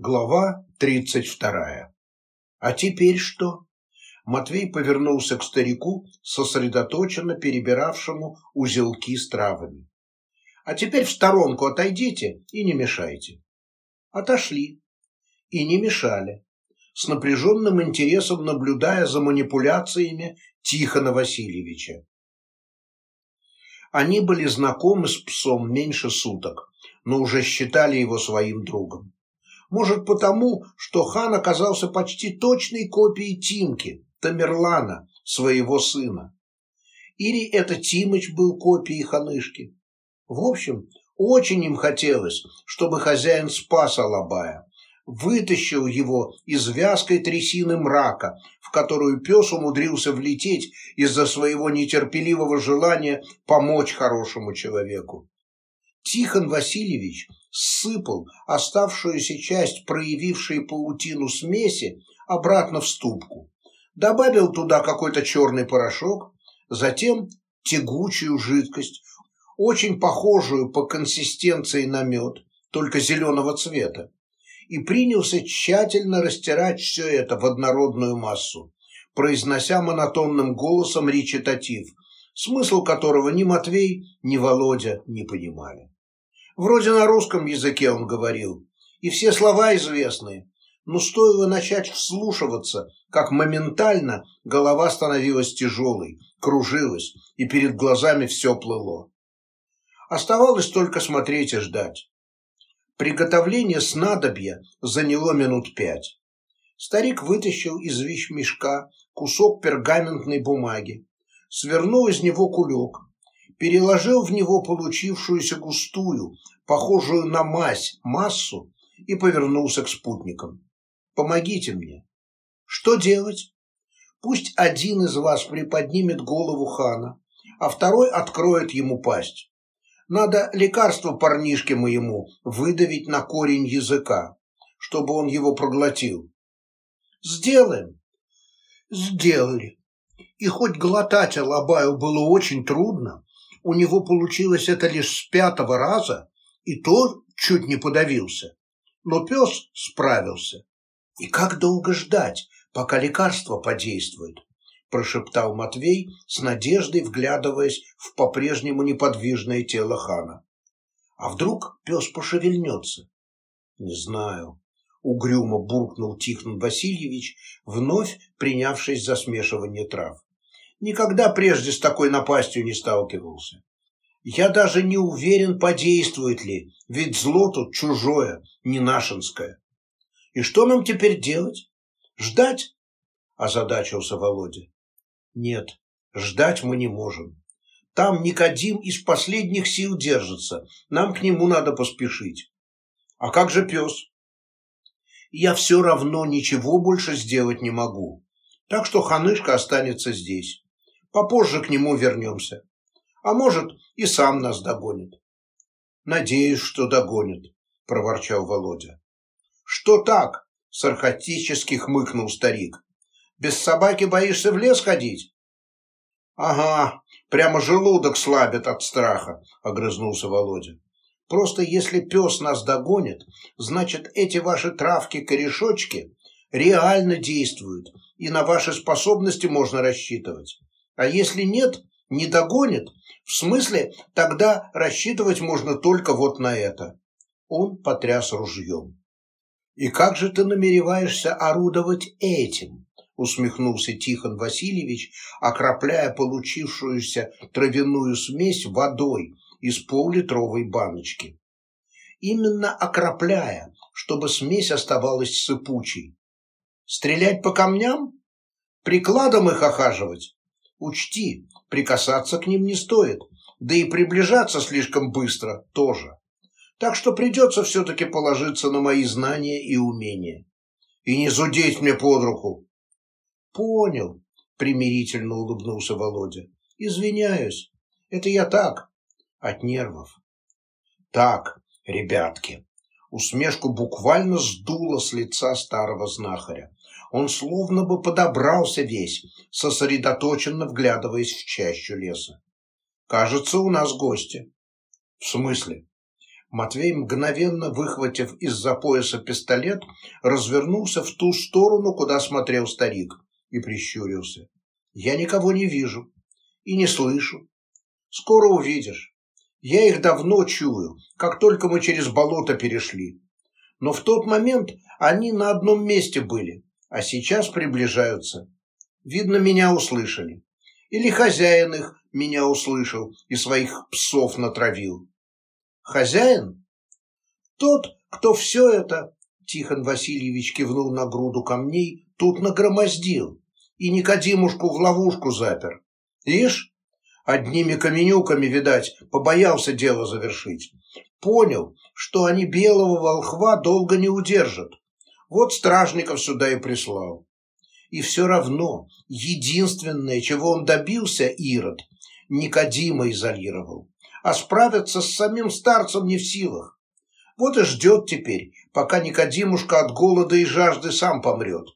Глава тридцать вторая. А теперь что? Матвей повернулся к старику, сосредоточенно перебиравшему узелки с травами. А теперь в сторонку отойдите и не мешайте. Отошли. И не мешали, с напряженным интересом наблюдая за манипуляциями Тихона Васильевича. Они были знакомы с псом меньше суток, но уже считали его своим другом. Может потому, что хан оказался почти точной копией Тимки, Тамерлана, своего сына. Или это Тимыч был копией ханышки. В общем, очень им хотелось, чтобы хозяин спас Алабая, вытащил его из вязкой трясины мрака, в которую пес умудрился влететь из-за своего нетерпеливого желания помочь хорошему человеку. Тихон Васильевич сыпал оставшуюся часть проявившей паутину смеси обратно в ступку, добавил туда какой-то черный порошок, затем тягучую жидкость, очень похожую по консистенции на мед, только зеленого цвета, и принялся тщательно растирать все это в однородную массу, произнося монотонным голосом речитатив, смысл которого ни Матвей, ни Володя не понимали. Вроде на русском языке он говорил, и все слова известные, но стоило начать вслушиваться, как моментально голова становилась тяжелой, кружилась, и перед глазами все плыло. Оставалось только смотреть и ждать. Приготовление снадобья заняло минут пять. Старик вытащил из вещмешка кусок пергаментной бумаги, свернул из него кулек, переложил в него получившуюся густую, похожую на мазь, массу и повернулся к спутникам. «Помогите мне. Что делать? Пусть один из вас приподнимет голову хана, а второй откроет ему пасть. Надо лекарство парнишке моему выдавить на корень языка, чтобы он его проглотил. Сделаем. Сделали. И хоть глотать Алабаю было очень трудно, у него получилось это лишь с пятого раза, и то чуть не подавился. Но пес справился. И как долго ждать, пока лекарство подействует? прошептал Матвей с надеждой, вглядываясь в по-прежнему неподвижное тело хана. А вдруг пес пошевельнется? Не знаю. Угрюмо буркнул Тихон Васильевич, вновь принявшись за смешивание трав. Никогда прежде с такой напастью не сталкивался. Я даже не уверен, подействует ли, ведь зло тут чужое, не нашинское. И что нам теперь делать? Ждать? Озадачился Володя. Нет, ждать мы не можем. Там Никодим из последних сил держится. Нам к нему надо поспешить. А как же пес? Я все равно ничего больше сделать не могу. Так что ханышка останется здесь. Попозже к нему вернемся. А может, и сам нас догонит. Надеюсь, что догонит, проворчал Володя. Что так? Саркастически хмыкнул старик. Без собаки боишься в лес ходить? Ага, прямо желудок слабит от страха, огрызнулся Володя. Просто если пес нас догонит, значит, эти ваши травки-корешочки реально действуют, и на ваши способности можно рассчитывать. А если нет, не догонит, в смысле, тогда рассчитывать можно только вот на это. Он потряс ружьем. И как же ты намереваешься орудовать этим? усмехнулся Тихон Васильевич, окропляя получившуюся травяную смесь водой из поллитровой баночки. Именно окропляя, чтобы смесь оставалась сыпучей. Стрелять по камням? Прикладом их охаживать? Учти, прикасаться к ним не стоит, да и приближаться слишком быстро тоже. Так что придется все-таки положиться на мои знания и умения. И не зудеть мне под руку. Понял, примирительно улыбнулся Володя. Извиняюсь, это я так, от нервов. Так, ребятки, усмешку буквально сдуло с лица старого знахаря. Он словно бы подобрался весь, сосредоточенно вглядываясь в чащу леса. «Кажется, у нас гости». «В смысле?» Матвей, мгновенно выхватив из-за пояса пистолет, развернулся в ту сторону, куда смотрел старик, и прищурился. «Я никого не вижу и не слышу. Скоро увидишь. Я их давно чую, как только мы через болото перешли. Но в тот момент они на одном месте были, а сейчас приближаются. Видно, меня услышали. Или хозяин их меня услышал и своих псов натравил. Хозяин? Тот, кто все это, Тихон Васильевич кивнул на груду камней, тут нагромоздил и Никодимушку в ловушку запер. Ишь, одними каменюками, видать, побоялся дело завершить. Понял, что они белого волхва долго не удержат. Вот стражников сюда и прислал. И все равно единственное, чего он добился, Ирод, Никодима изолировал а справиться с самим старцем не в силах. Вот и ждет теперь, пока Никодимушка от голода и жажды сам помрет.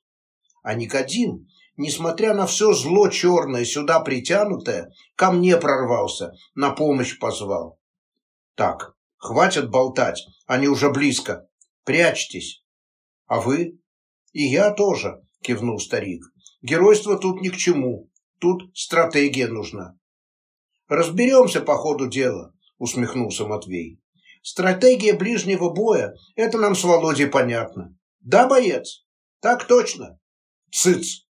А Никодим, несмотря на все зло черное, сюда притянутое, ко мне прорвался, на помощь позвал. Так, хватит болтать, они уже близко. Прячьтесь. А вы? И я тоже, кивнул старик. Геройство тут ни к чему. Тут стратегия нужна. Разберемся по ходу дела, усмехнулся Матвей. Стратегия ближнего боя – это нам с Володей понятно. Да, боец? Так точно. Цыц.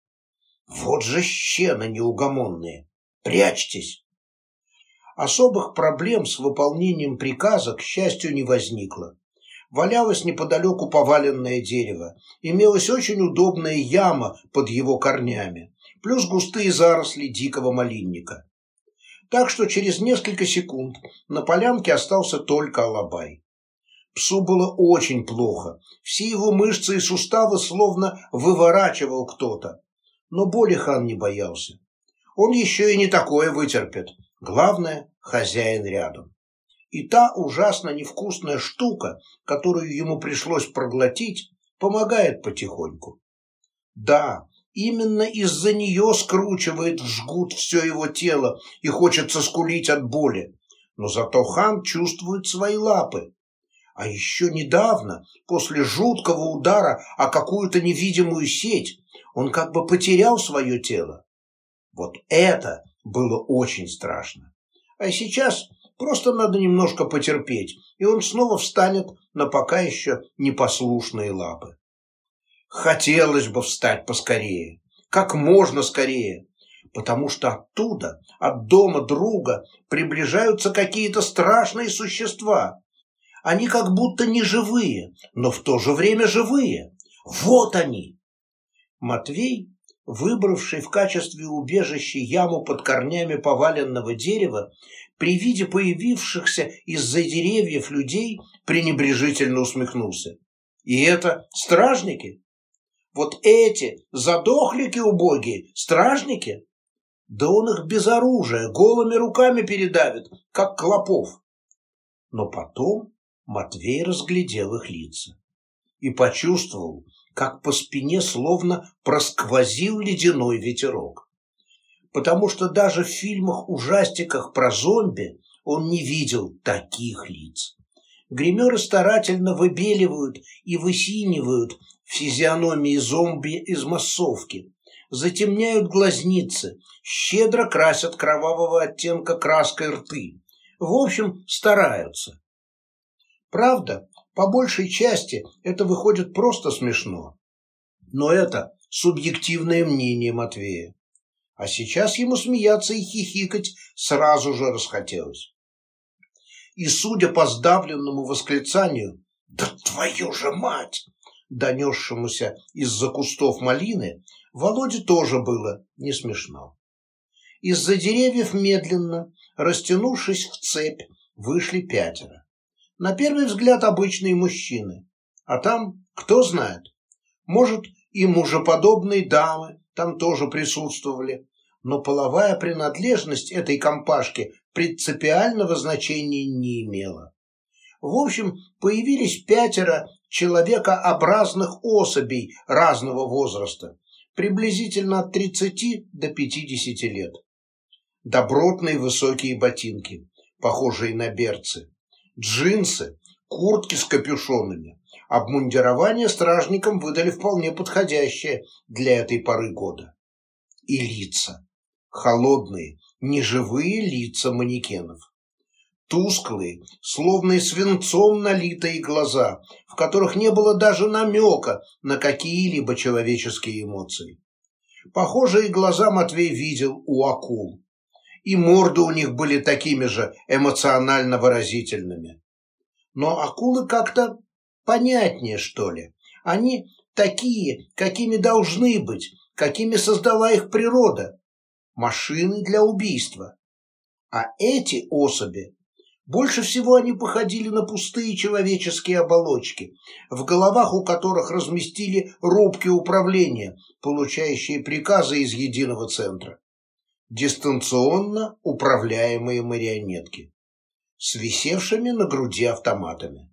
Вот же щены неугомонные. Прячьтесь. Особых проблем с выполнением приказа, к счастью, не возникло. Валялось неподалеку поваленное дерево, имелась очень удобная яма под его корнями, плюс густые заросли дикого малинника. Так что через несколько секунд на полянке остался только Алабай. Псу было очень плохо. Все его мышцы и суставы словно выворачивал кто-то. Но боли хан не боялся. Он еще и не такое вытерпит. Главное, хозяин рядом. И та ужасно невкусная штука, которую ему пришлось проглотить, помогает потихоньку. Да, Именно из-за нее скручивает в жгут все его тело и хочется скулить от боли. Но зато хан чувствует свои лапы. А еще недавно, после жуткого удара о какую-то невидимую сеть, он как бы потерял свое тело. Вот это было очень страшно. А сейчас просто надо немножко потерпеть, и он снова встанет на пока еще непослушные лапы. Хотелось бы встать поскорее, как можно скорее, потому что оттуда, от дома друга, приближаются какие-то страшные существа. Они как будто не живые, но в то же время живые. Вот они! Матвей, выбравший в качестве убежища яму под корнями поваленного дерева, при виде появившихся из-за деревьев людей пренебрежительно усмехнулся. И это стражники? Вот эти задохлики убогие, стражники, да он их без оружия, голыми руками передавит, как клопов. Но потом Матвей разглядел их лица и почувствовал, как по спине словно просквозил ледяной ветерок. Потому что даже в фильмах-ужастиках про зомби он не видел таких лиц. Гримеры старательно выбеливают и высинивают физиономии зомби из массовки, затемняют глазницы, щедро красят кровавого оттенка краской рты. В общем, стараются. Правда, по большей части это выходит просто смешно. Но это субъективное мнение Матвея. А сейчас ему смеяться и хихикать сразу же расхотелось. И, судя по сдавленному восклицанию, «Да твою же мать!» донесшемуся из-за кустов малины, Володе тоже было не смешно. Из-за деревьев медленно, растянувшись в цепь, вышли пятеро. На первый взгляд обычные мужчины, а там, кто знает, может, и мужеподобные дамы там тоже присутствовали, но половая принадлежность этой компашки принципиального значения не имела. В общем, появились пятеро человекообразных особей разного возраста, приблизительно от 30 до 50 лет. Добротные высокие ботинки, похожие на берцы, джинсы, куртки с капюшонами. Обмундирование стражникам выдали вполне подходящее для этой поры года. И лица. Холодные, неживые лица манекенов. Тусклые, словно и свинцом налитые глаза, в которых не было даже намека на какие-либо человеческие эмоции. Похожие глаза Матвей видел у акул. И морды у них были такими же эмоционально выразительными. Но акулы как-то понятнее, что ли. Они такие, какими должны быть, какими создала их природа. Машины для убийства. А эти особи, больше всего они походили на пустые человеческие оболочки, в головах у которых разместили рубки управления, получающие приказы из единого центра. Дистанционно управляемые марионетки с висевшими на груди автоматами.